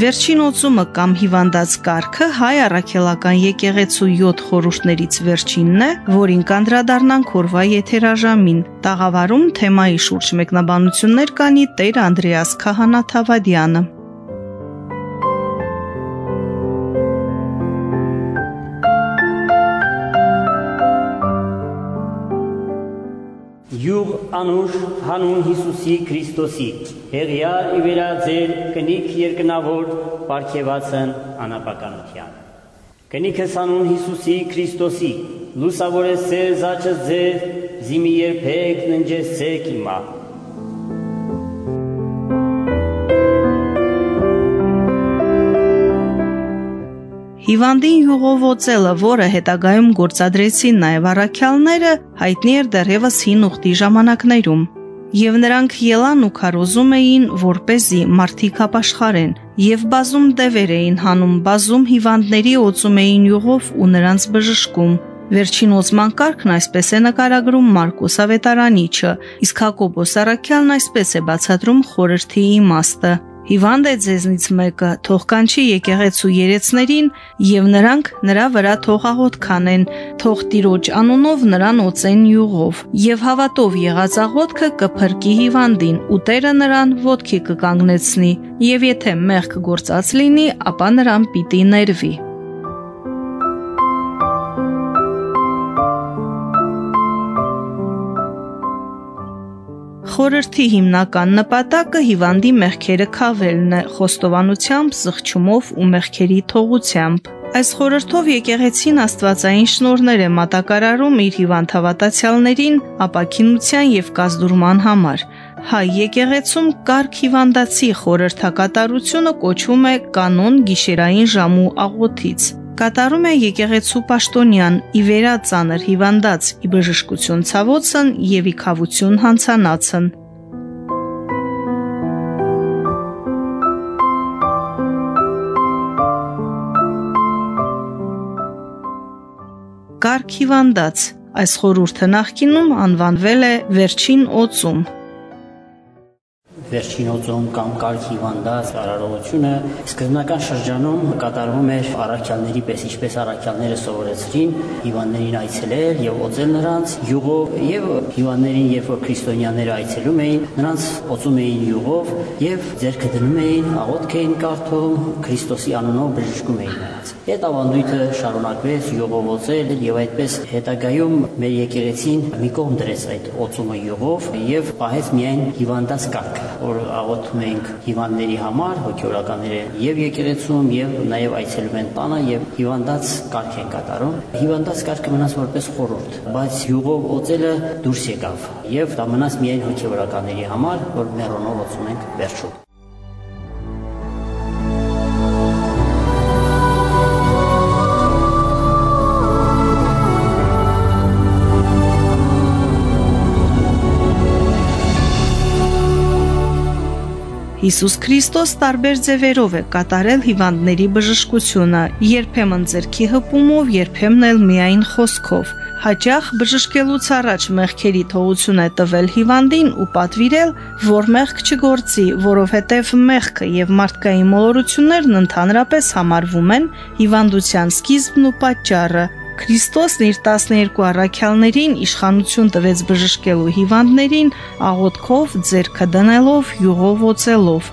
Վերջին օծումը կամ հիվանդած կարգը հայ առաքելական եկեղեցու 7 խորհուրդներից վերջինն է, որին կանդրադառնանք օրվա եթերաժամին։ Տաղավարում թեմայի շուրջ մեկնաբանություններ կանի Տեր Անդրեաս Քահանաթավադյանը։ անուշ հանուն Հիսուսի Քրիստոսի հեղիար իվերաձեր կնիկ երկնավոր պարգևացն անապականության կնիքս անուն Հիսուսի Քրիստոսի լուսավորես ձեր զաչս ձեր զիմի երբեք ննջես ցեք իմա Հիվանդին յուղովոցելը, որը հետագայում գործադրեցին նաև առաքյալները, հայտնի էր դեռևս հին ուխտի ժամանակներում։ Եվ նրանք ելան ու քարոզում էին, որ เป զի մարդիկ ապաշխարեն, եւ բազում դևեր էին հանում, բազում հիվանդների օծում էին յուղով ու նրանց բժշկում։ Վերջին օծման կարգն այսպես է նկարագրում Մարկոս Ավետարանիչը, իսկ Հակոբոս Արաքյալն այսպես է բացատրում խորհրդի իմաստը։ Հիվանդ է ձեզնից մեկը, թող կանչի եկեղեցու երեցներին եւ նրանք նրա վրա թողաղոտ քանեն, թող տիրոջ անունով նրան օծեն յուղով։ Եվ հավատով եղած աղոթքը կփրկի հիվանդին, ու Տերը նրան ոտքի կկանգնեցնի, եւ եթե մեղք գործած լինի, ապա նրան պիտի ներվի։ Խորհրդի հիմնական նպատակը հիվանդի մեղքերը քավելն է խոստովանությամբ, զղջումով ու մեղքերի թողությամբ։ Այս խորհրդով եկեղեցին Աստվածային շնորներ է մատակարարում իր հիվանդ հավատացյալներին ապակինության եւ կազդուրման համար։ Հայ եկեղեցում կարգ հիվանդացի խորհրդակատարությունը կոչվում է կանոն գիշերային ժամու աղոթից կատարում է եկեղեցու պաշտոնյան ի վերա ծանր հիվանդած ի բժշկություն ցավոցն եւ ի խավություն հանցանացն Կարք հիվանդած. Այս խորհուրդը նախկինում անվանվել է վերջին օծում վերջին օծում կամ կարգ հիվանդած արարողությունը սկզբնական շրջանում կատարվում էր առաքյալների պես ինչպես առաքյալները սովորեցրին հիվանդներին այցելել եւ օծել նրանց յուղով եւ հիվանդներին երբ որ քրիստոնյաները այցելում էին նրանց օծում էին յուղով եւ ձերքը դնում էին աղոթք էին կարդում Քրիստոսի անունով բժշկում էին նրանց այդ ավանդույթը շարունակվեց յուղով օծել եւ այդպես հետագայում մեր եկեղեցին մի կողմ դրեց այդ օծումը յուղով եւ պահեց միայն հիվանդաց կարգը որ աղոթում ենք հիվանդների համար, հոգեորականները եւ եկեղեցում եւ նաեւ այցելում են տանը եւ հիվանդած կարգ են կատարում։ Հիվանդած կարգը մնաց որպես խորհուրդ, բայց յուղով օծելը դուրս եկավ եւ դա մնաց միայն հոգեորականների համար, որ մերոնով օծում ենք վերջում։ Հիսուս Քրիստոս տարբեր ձևերով է կատարել հիվանդների բժշկությունը, երբեմն ձերքի հպումով, երբեմն էլ միայն խոսքով։ Հաճախ բժշկելուց առաջ մեղքերի թողություն է տվել հիվանդին ու պատվիրել, որ մեղք չգործի, որովհետև մեղքը եւ մարդկային մոլորություններն ընդհանրապես համարվում են հիվանդության սկիզբն ու պատճառը, Քրիստոսն իր 12 առաքյալներին իշխանություն տվեց բժշկելու հիվանդներին աղոթքով, ձերքը դնելով, յուղով օծելով։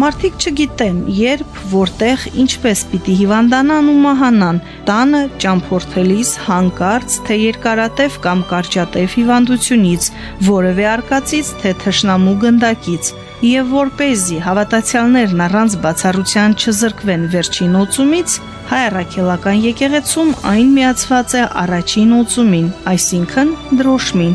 Մարդիկ չգիտեն, երբ, որտեղ, ինչպես պիտի հիվանդանան ու մահանան, տանը ճամփորդելիս հանկարծ, թե երկարատև կամ կարճատև հիվանդությունից, որևէ արկածից, թե թշնամու գնդակից։ Եվ որ เป զի հավատացյալներն առանց բացառության չզրկվեն վերջին օծումից, հայ առաքելական եկեղեցում այն միացված է առաջին օծումին, այսինքն դրոշմին։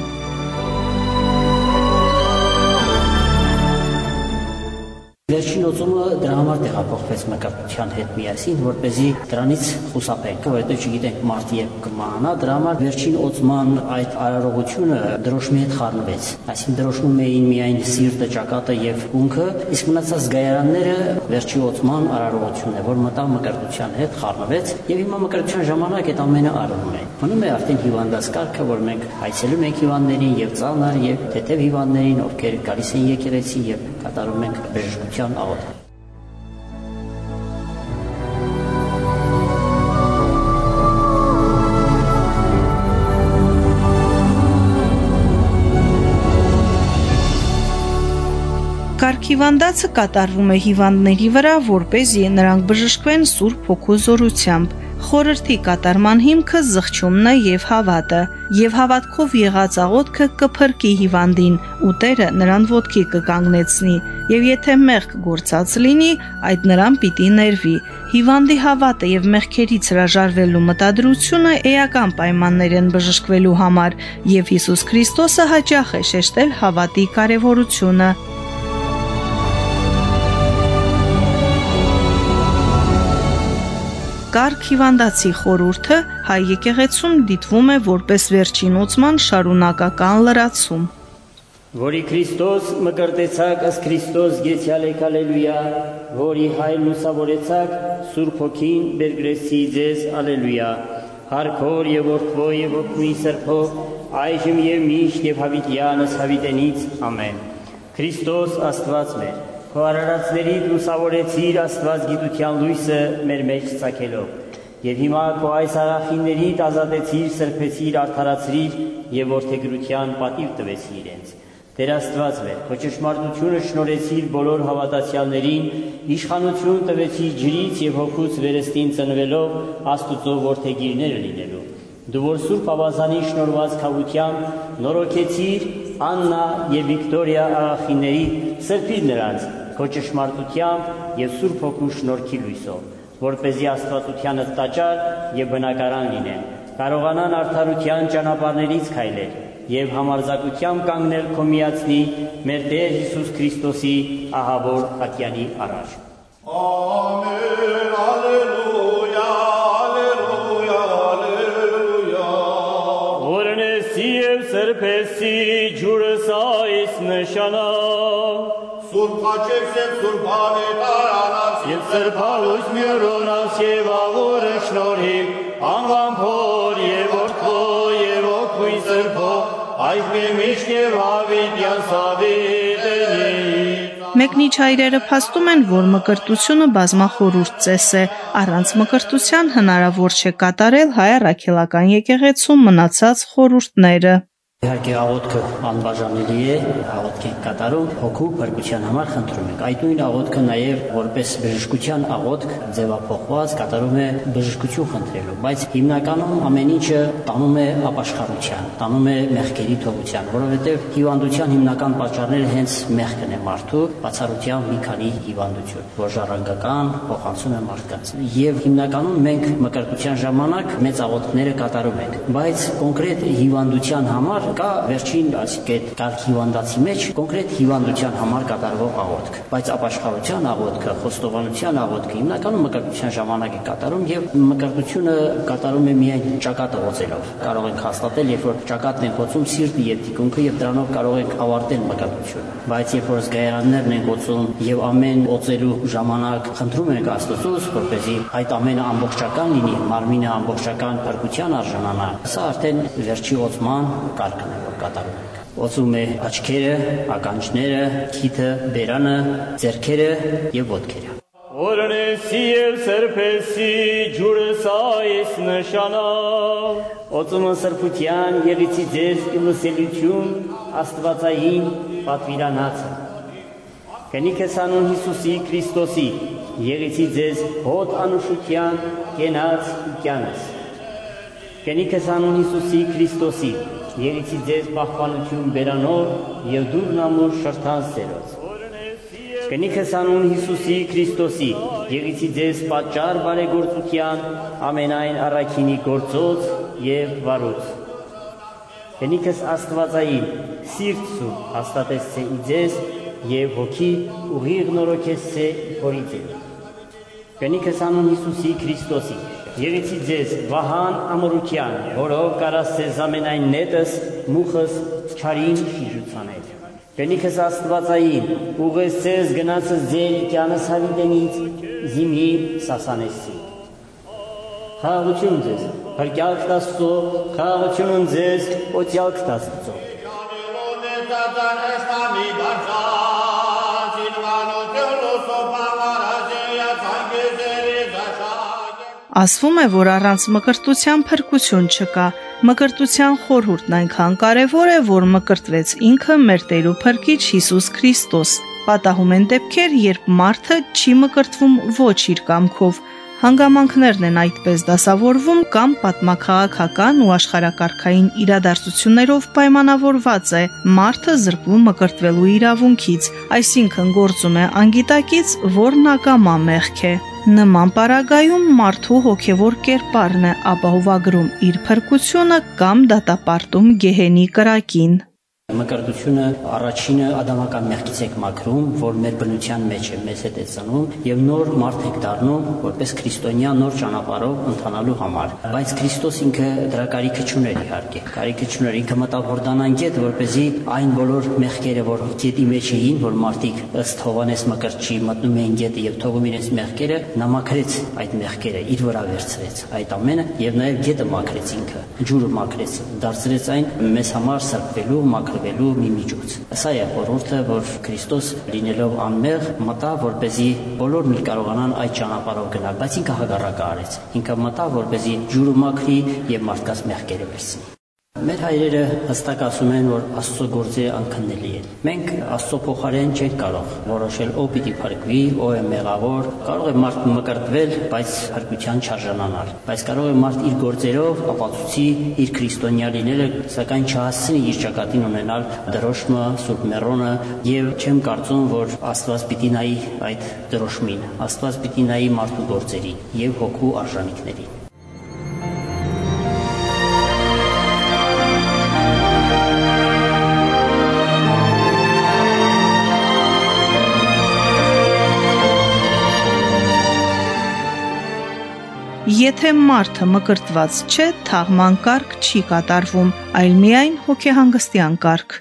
Վերջին օծումը դրա համար տեղափոխվեց մկրտության հետ միասին, որ เป զի դրանից խուսափենք, որովհետև չգիտենք մարտի երբ կմահանա, դրա համար վերջին օծման այդ արարողությունը դրոշմի հետ խառնվեց։ Այսինքն դրոշմում էին միայն սիրտը, ճակատը եւ ունքը, իսկ մնացած գայարանները վերջի օծման արարողությունն է, որ մտավ մկրտության հետ խառնվեց եւ հիմա մկրտության ժամանակ այդ ամենը արվում է։ Մնում է արդեն հիվանդաց կարգը, որ մենք այցելում ենք հիվանդներին եւ ծանր եւ թեթև հիվանդներին, ովքեր գալիս են եկեղեցի եւ կատարում ենք Աղոթության աղոթք։ Կարքիվանդացը կատարվում է հիվանդների վրա, որ เป զի նրանք բժշկվեն Սուրբ Հոգու զորությամբ։ Խորհրդի կատարման հիմքը զղջումն է եւ հավատը, եւ հավատքով եղած աղոթքը կփրկի հիվանդին, ու Տերը նրան ոտքի կկանգնեցնի, եւ եթե մեղք գործած լինի, այդ նրան պիտի ներվի։ Հիվանդի հավատը եւ մեղքերից հրաժարվելու մտադրությունը էական պայմաններ են բժշկվելու համար, եւ Հիսուս Քրիստոսը հաճախ է շեշտել հավատի կարեւորությունը։ Կարգ հիվանդացի խորուրդը հայ եկեղեցում դիտվում է որպես վերջին ոցման շարունակական լրացում։ Որի Քրիստոս մկրտեցակ ըստ Քրիստոս գեցյալեք ալելույա, որի հայր լուսավորեցակ Սուրբ Հոգին բերգրեսի ձեզ ալելույա։ Հարքոր եւ որդվո եւ օգնի սրբո, այժմ եւ միշտ եւ հավիտյանս հավիտենից ամեն։ Քրիստոս Աստված մեր Քո արարածներից լուսավորեցիր Աստված գիտության լույսը մեր մեջ ցակելով։ Եվ հիմա քո այս արախիներից ազատեցիր, սրբեցիր, արդարացրիր եւ որդեգրության պատիվ տվեցիր իրենց։ Տեր Աստված մեր, քո ճշմարտությունը շնորհեցիր բոլոր հավատացյալներին, իշխանություն տվեցիր ջրից եւ հոգուց վերստին ծնվելով Աստուծո որդեգիրները լինելու։ Դու որ Սուրբ Ավազանի շնորհված խավությամբ նորոգեցիր Աննա եւ Վիկտորիա աղախիների սրբիր նրանց քո ճշմարտությամբ եւ Սուրբ Հոգու շնորհքի լույսով, որ เป զի աստվածությանը տաճար եւ բնակարան լինեն, կարողանան արդարության ճանապարհներից քայլել եւ համարձակությամբ կանգնել քո միացնի մեր Տեր Հիսուս Քրիստոսի ահավոր ատյանի առաջ։ Ամեն, ալելույա, ջուրս այս նշանա Սուրբ խաչեքս եւ Սուրբ անետարանաս եւ սրբալույս մյուրոնաս եւ աղորը շնորհիվ անվան փոր եւ որդո եւ օգույն սրբո այս մի միշտ եւ հավիտյան սավիտենի Մեկնիչայրերը փաստում են, որ մկրտությունը բազմախորուրդ ծես է, առանց մկրտության հնարավոր չէ կատարել հայ առաքելական եկեղեցու մնացած խորուրդները։ Իհարկե աղոթքը անբաժանելի է, աղոթք ենք կատարում, հոգու բրկության համար խնդրում ենք։ Այդ նույն աղոթքը նաև որպես բժշկության աղոթք ձևափոխված կատարում է բժշկություն խնդրելու, բայց հիմնականում ամեն ինչը տանում է ապաշխարության, տանում է մեղքերի թողության, որովհետև հիվանդության հիմնական պատճառները հենց մեղքն է մարդու, բացառությամբ մի քանի հիվանդություն, որ ժառանգական փոխանցում է մարդկանց։ Եվ հիմնականում մենք մկրտության ժամանակ մեծ աղոթքները կատարում ենք, բայց կոնկրետ հիվանդության համար կա վերջին, այսինքն կարգ հիվանդացի մեջ կոնկրետ հիվանդության համար կատարվող աղոթք, բայց ապաշխարության աղոթքը, խոստովանության աղոթքը հիմնականում մկրտության ժամանակ է կատարում եւ մկրտությունը կատարում է միայն ճակատը ոցելով։ Կարող ենք հաստատել, երբ որ ճակատն ենք ոցում սիրտը եւ թիկունքը եւ դրանով կարող ենք ավարտել մկրտությունը։ Բայց երբ որ զգայարաններն ենք ոցում եւ ամեն ոցելու ժամանակ խնդրում ենք Աստծոց, որպեսզի այդ ամենը ամբողջական լինի, մարմինը ամբողջական փրկության արժանանա, սա արդեն վերջի ոցման կարգ կարգն է, որ կատարում ենք։ Ոցում է աչքերը, ականջները, քիթը, բերանը, ձեռքերը եւ ոտքերը։ Օրնեսի եւ սրբեսի ջուրս այս նշանա Օծումը սրբության եղիցի ձեզ իլսելություն աստվածային պատվիրանացը Կնիքես անուն Հիսուսի Քրիստոսի եղիցի ձեզ հոտ անուշության կենաց կյանս Կնիքես անուն Հիսուսի Քրիստոսի Երիցի ձեզ պահպանություն բերանով եւ դուրն ամուր շրթան սերոց։ Կնիքս անուն Հիսուսի Քրիստոսի, եղիցի ձեզ պատճառ բարեգործության ամենայն առաքինի գործոց եւ վարոց։ Կնիքս Աստվածային սիրտ սուրբ հաստատեցե իձեզ եւ հոգի ուղիղ նորոգեցե փորիցել։ Կնիքս անուն Հիսուսի Քրիստոսի, եղիցի ձեզ վահան ամորության, որով կարասես ամենայն նետս, մուխս, չարին շիժուցանել։ Կնիքս Աստվածային, ուղեսցես գնացս ձեր կյանս հավիտենից, զիմի սասանեսի։ Խաղաղություն ձեզ, հրկյալ կտաստո, խաղաղություն ձեզ, օծյալ կտաստո։ Սատան էստամի դարձած, Ասվում է, որ առանց մկրտության փրկություն չկա։ Մկրտության խորհուրդն այնքան կարևոր է, որ մկրտվեց ինքը մեր Տեր ու Փրկիչ Հիսուս Քրիստոս։ Պատահում են դեպքեր, երբ մարդը չի մկրտվում ոչ իր կամքով, Հանգամանքներն են այդպես դասավորվում կամ պատմակաղակական ու աշխարհակարգային իրադարձություններով պայմանավորված է մարդը զրկվում մկրտվելու իրավունքից, այսինքն գործում է անգիտակից, որն ակամա մեղք է։ Նման պարագայում մարդու հոգևոր կերպարն է ապահովագրում իր փրկությունը կամ դատապարտում գեհենի կրակին։ Մկրտությունը առաջինը ադամական մեղքից եք մաքրում, որ մեր բնության մեջ է, մեզ հետ է ծնում եւ նոր մարդ եք դառնում, որպես քրիստոնյա նոր ճանապարհով ընթանալու համար։ Բայց Քրիստոս ինքը դրա կարիքը չուներ իհարկե։ Կարիքը չուներ, ինքը մտավ Հորդանան գետ, որպեսզի այն բոլոր մեղքերը, որ գետի մեջ էին, որ մարդիկ ըստ Հովանես Մկրտչի մտնում էին գետը եւ թողում իրենց մեղքերը, նա մաքրեց այդ մեղքերը, իր վրա վերցրեց այդ ամենը եւ նաեւ գետը մաքրեց ինքը, ջուրը մաքրեց, դարձրեց այն մեզ համար սրբվելու, մաքրվելու մի միջոց։ Սա է խորհուրդը, որ Քրիստոս լինելով անմեղ մտա, որպեսզի բոլորն էլ կարողանան այդ ճանապարհով գնալ, բայց ինքը հագարակը արեց։ Ինքը մտա, որպեսզի ջուրը մաքրի եւ մարդկաց մեղքերը վերցնի։ Մեր հայրերը հստակ ասում են, որ Աստծո գործերը անքննելի են։ Մենք Աստծո փոխարեն չենք կարող որոշել ով պիտի փրկվի, ով է մեղավոր։ Կարող է մարդ մկրտվել, բայց փրկության չարժանանալ։ Բայց կարող է մարդ իր գործերով ապացուցի իր քրիստոնյա լինելը, սակայն չհասցնի իր ճակատին ունենալ դրոշմը, Սուրբ Մեռոնը, եւ չեմ կարծում, որ Աստված պիտի նայի այդ դրոշմին։ Աստված պիտի նայի մարդու գործերին եւ հոգու արժանինքներին։ Եթե մարդը մկրտված չէ, թաղման կարգ չի կատարվում, այլ միայն հոգեհանգստյան կարգ։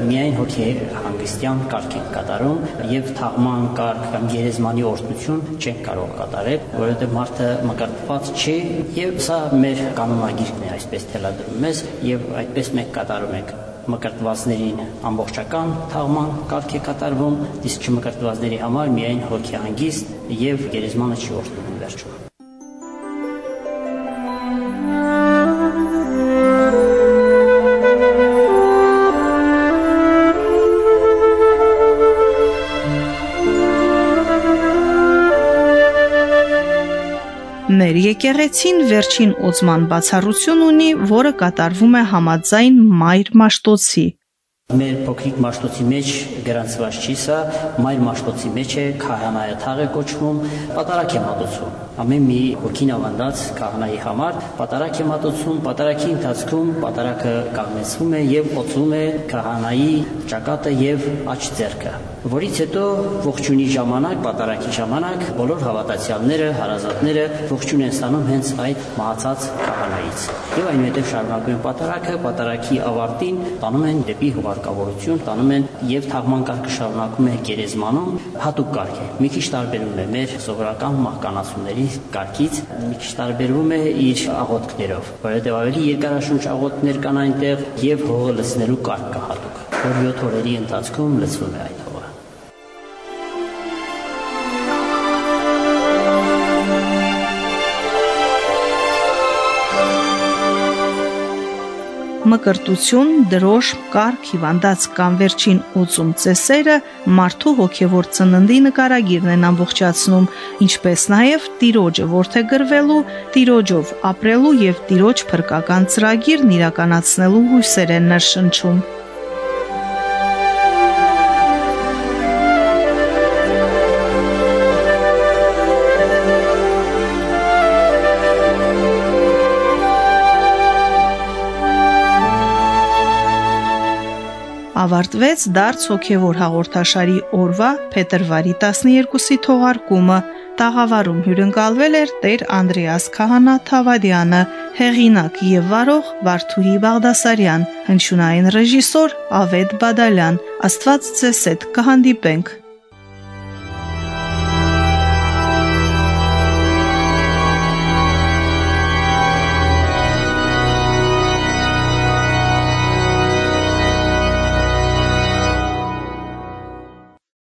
Միայն հոգեհանգստյան կարգ են կատարում եւ թաղման կարգ կամ գերեզմանի օրդություն չեն կարող կատարել, որովհետեւ մարդը մկրտված չի եւ սա մեր կանոնագիրքն է այսպես թելադրում մեզ եւ այդպես մենք կատարում ենք մկրտվածներին ամբողջական թաղման կարգ է կատարվում, իսկ չմկրտվածների համար միայն հոգեհանգիստ եւ գերեզմանը չի օրդնում վերջում։ եկեղեցին վերջին օծման բացառություն ունի, որը կատարվում է համաձայն Մայր Մաշտոցի։ Մեր փոքրիկ մաշտոցի մեջ գրանցված չի սա, մայր մաշտոցի մեջ է քահանայաթաղ է կոչվում, պատարակ է մատուցում։ Ամեն մի հոգին ավանդած քահանայի համար պատարակ է մատուցում, պատարակի ընթացքում պատարակը կանգնեցվում է եւ օծում է քահանայի ճակատը եւ աչ ձեռքը որից հետո ողջունի ժամանակ, պատարակի ժամանակ բոլոր հավատացյալները, հարազատները ողջուն են ստանում հենց այդ մահացած քահանայից։ Եվ այնուհետև շարունակում են պատարակը, պատարակի ավարտին տանում են դեպի հուղարկավորություն, տանում են եւ թաղման կարգը շարունակում է գերեզմանում, հատուկ կարգ է։ Մի քիչ տարբերվում է մեր սովորական մահկանացուների կարգից, մի քիչ տարբերվում է իր աղոթքներով, որովհետեւ ավելի երկարաշունչ աղոթքներ կան այնտեղ եւ հողը լցնելու կարգ կա հատուկ, որ 7 օրերի ընթացքում լցվում է այդ մկրտություն, դրոշ, կարգ, հիվանդաց կամ վերջին ուծում ծեսերը մարդու հոգևոր ծննդի նկարագիրն են ամբողջացնում, ինչպես նաև տիրոջը ворթեգրվելու, տիրոջով ապրելու եւ տիրոջ փրկական ծրագիրն իրականացնելու հույսեր են ներշնչում։ ավարտվեց դարձ հոգևոր հաղորդաշարի օրվա փետրվարի 12-ի թողարկումը։ Տաղավարում հյուրընկալվել էր Տեր Անդրեաս Քահանա Թավադյանը, հեղինակ եւ վարող Վարդուհի Բաղդասարյան, հնչյունային ռեժիսոր Ավետ Բադալյան։ Աստված հետ կհանդիպենք